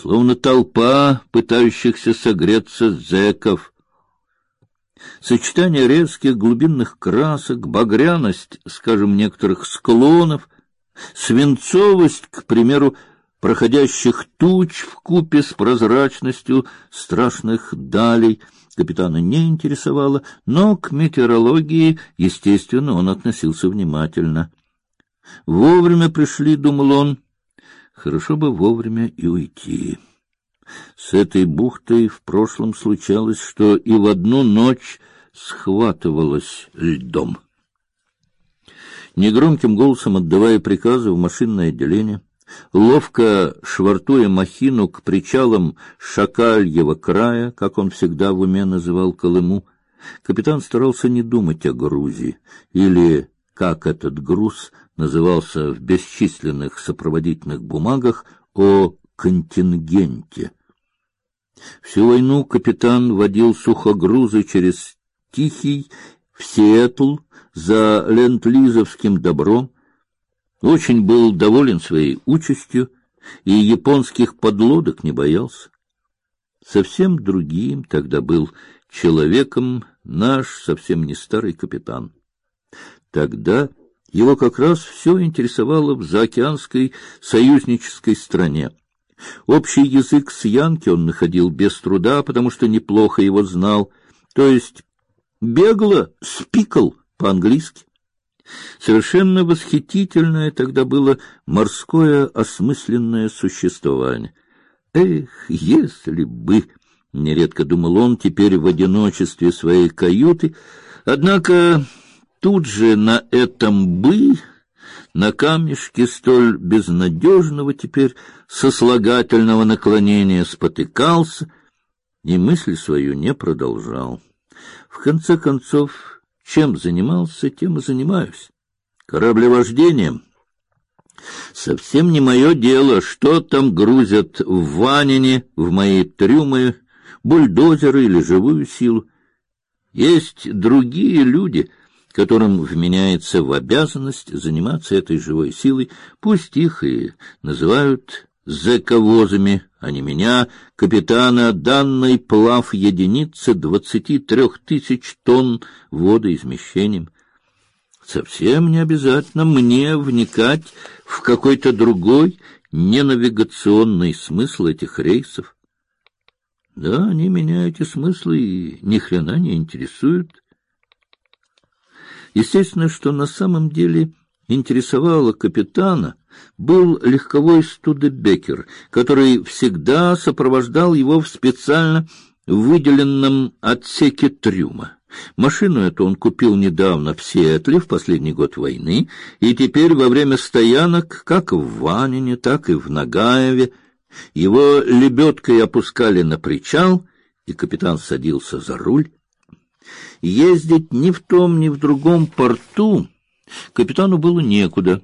словно толпа пытающихся согреться зэков. Сочетание резких глубинных красок, багряность, скажем, некоторых склонов, свинцовость, к примеру, проходящих туч в купе с прозрачностью страшных далей капитана не интересовало, но к метеорологии, естественно, он относился внимательно. Вовремя пришли, думал он. Хорошо бы вовремя и уйти. С этой бухтой в прошлом случалось, что и в одну ночь схватывалось льдом. Негромким голосом отдавая приказы в машинное отделение, ловко швартуя махину к причалам Шакальего края, как он всегда в уме называл Колыму, капитан старался не думать о Грузии или как этот груз назывался в бесчисленных сопроводительных бумагах о контингенте. Всю войну капитан водил сухогрузы через Тихий в Сиэтл за ленд-лизовским добром, очень был доволен своей участью и японских подлодок не боялся. Совсем другим тогда был человеком наш совсем не старый капитан. Тогда его как раз все интересовало в заокеанской союзнической стране. Общий язык с Янки он находил без труда, потому что неплохо его знал, то есть бегло спикал по-английски. Совершенно восхитительное тогда было морское осмысленное существование. Эх, если бы, нередко думал он теперь в одиночестве своей каюты, однако тут же на этом бы на камешке столь безнадежного теперь сослагательного наклонения спотыкался и мысль свою не продолжал. В конце концов чем занимался, тем и занимаюсь. Кораблевождением. Совсем не мое дело, что там грузят в ванине, в мои трюмы, бульдозеры или живую силу. Есть другие люди, которым вменяется в обязанность заниматься этой живой силой, пусть их и называют зэковозами, а не меня, капитана данной плав единицы двадцати трех тысяч тонн водоизмещением. Совсем не обязательно мне вникать в какой-то другой ненавигационный смысл этих рейсов. Да, они меня эти смыслы и ни хрена не интересуют. Естественно, что на самом деле интересовало капитана, был легковой Студебекер, который всегда сопровождал его в специально выделенном отсеке трюма. Машину эту он купил недавно в Сиэтле в последний год войны, и теперь во время стоянок, как в Ванине, так и в Нагаеве, его лебедкой опускали на причал, и капитан садился за руль. Ездить ни в том, ни в другом порту капитану было некуда.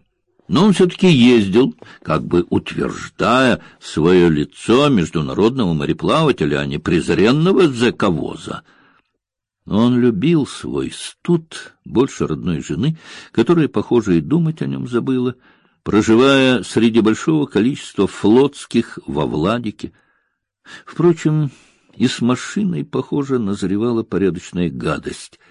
Но он все-таки ездил, как бы утверждая свое лицо международного мореплавателя, а не презренного зэковоза. Он любил свой студ больше родной жены, которая, похоже, и думать о нем забыла, проживая среди большого количества флотских во Владике. Впрочем, и с машиной, похоже, назревала порядочная гадость —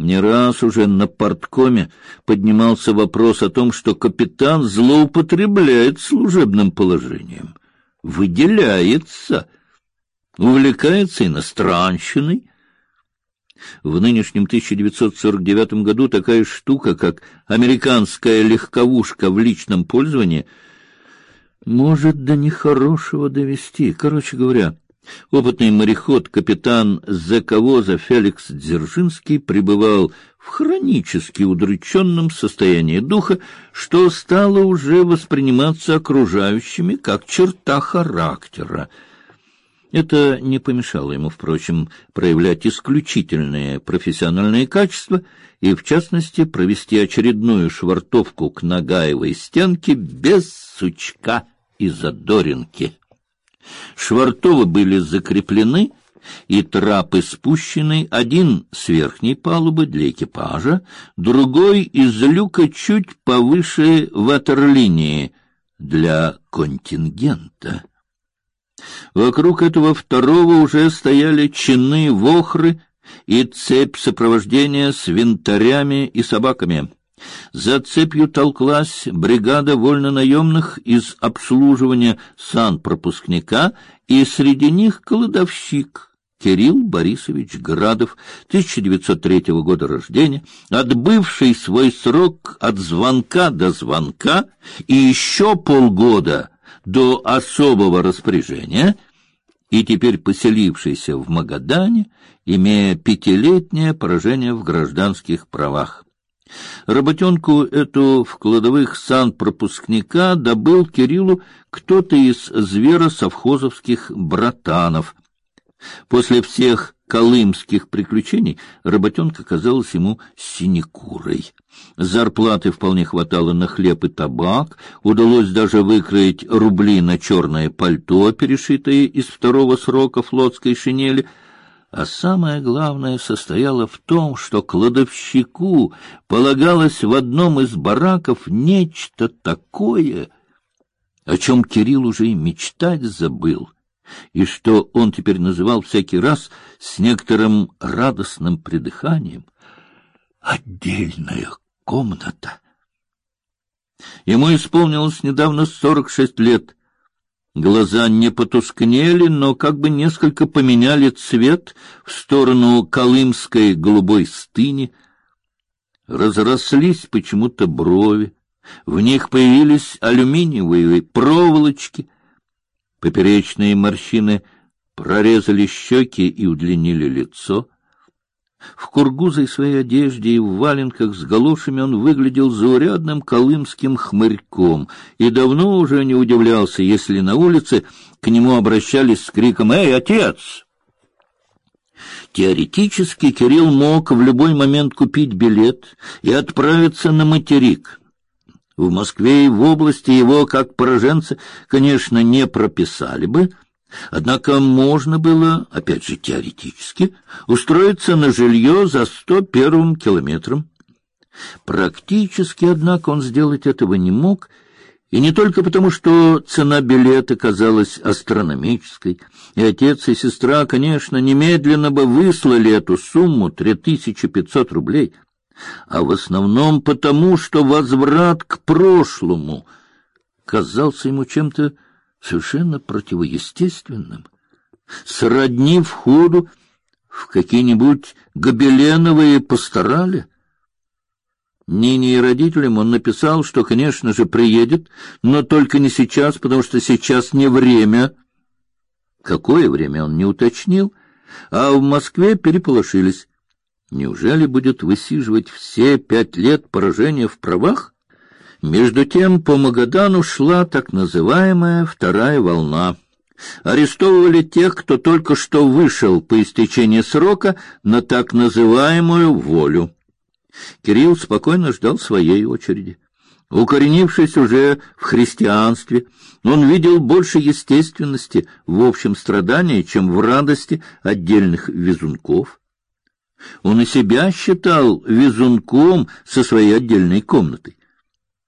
не раз уже на порткоме поднимался вопрос о том, что капитан злоупотребляет служебным положением, выделяется, увлекается иностранщиной. В нынешнем 1949 году такая штука, как американская легковушка в личном пользовании, может до нехорошего довести. Короче говоря, Опытный мореход, капитан заковоза Феликс Дзержинский пребывал в хронически удрученном состоянии духа, что стало уже восприниматься окружающими как черта характера. Это не помешало ему, впрочем, проявлять исключительные профессиональные качества и, в частности, провести очередную швартовку к Нагаевой стенке без сучка и задоринки. Швартовы были закреплены и трапы спущены, один с верхней палубы для экипажа, другой из люка чуть повыше ватерлинии для контингента. Вокруг этого второго уже стояли чины вохры и цепь сопровождения с винтарями и собаками. За цепью толклась бригада вольнонаемных из обслуживания санпропускника, и среди них кладовщик Кирилл Борисович Градов, 1903 года рождения, отбывший свой срок от звонка до звонка и еще полгода до особого распоряжения, и теперь поселившийся в Магадане, имея пятилетнее поражение в гражданских правах. Работенку эту в кладовых санпропускника добыл Кириллу кто-то из зверосовхозовских братанов. После всех колымских приключений работенка казалась ему синекурой. Зарплаты вполне хватало на хлеб и табак, удалось даже выкроить рубли на черное пальто, перешитое из второго срока флотской шинели — а самое главное состояло в том, что кладовщику полагалось в одном из бараков нечто такое, о чем Кирилл уже и мечтать забыл, и что он теперь называл всякий раз с некоторым радостным придыханием «отдельная комната». Ему исполнилось недавно сорок шесть лет — Глаза не потускнели, но как бы несколько поменяли цвет в сторону колымской голубой стыни. Разрослись почему-то брови, в них появились алюминиевые проволочки, поперечные морщины прорезали щеки и удлинили лицо — в кургузой своей одежде и в валенках с галошами он выглядел заурядным колымским хмырьком и давно уже не удивлялся, если на улице к нему обращались с криком «Эй, отец!». Теоретически Кирилл мог в любой момент купить билет и отправиться на материк. В Москве и в области его, как пораженца, конечно, не прописали бы, Однако можно было, опять же теоретически, устроиться на жилье за сто первым километром. Практически, однако, он сделать этого не мог, и не только потому, что цена билета казалась астрономической, и отец и сестра, конечно, немедленно бы выслали эту сумму три тысячи пятьсот рублей, а в основном потому, что возврат к прошлому казался ему чем-то совершенно противоестественным, сродни входу в какие-нибудь гобеленовые пасторали. Нине и родителям он написал, что, конечно же, приедет, но только не сейчас, потому что сейчас не время. Какое время он не уточнил, а в Москве переполошились. Неужели будет высиживать все пять лет поражения в правах? Между тем по Магадану шла так называемая вторая волна. Арестовывали тех, кто только что вышел по истечении срока на так называемую волю. Кирилл спокойно ждал своей очереди. Укоренившись уже в христианстве, он видел больше естественности в общем страдании, чем в радости отдельных везунков. Он и себя считал везунком со своей отдельной комнатой.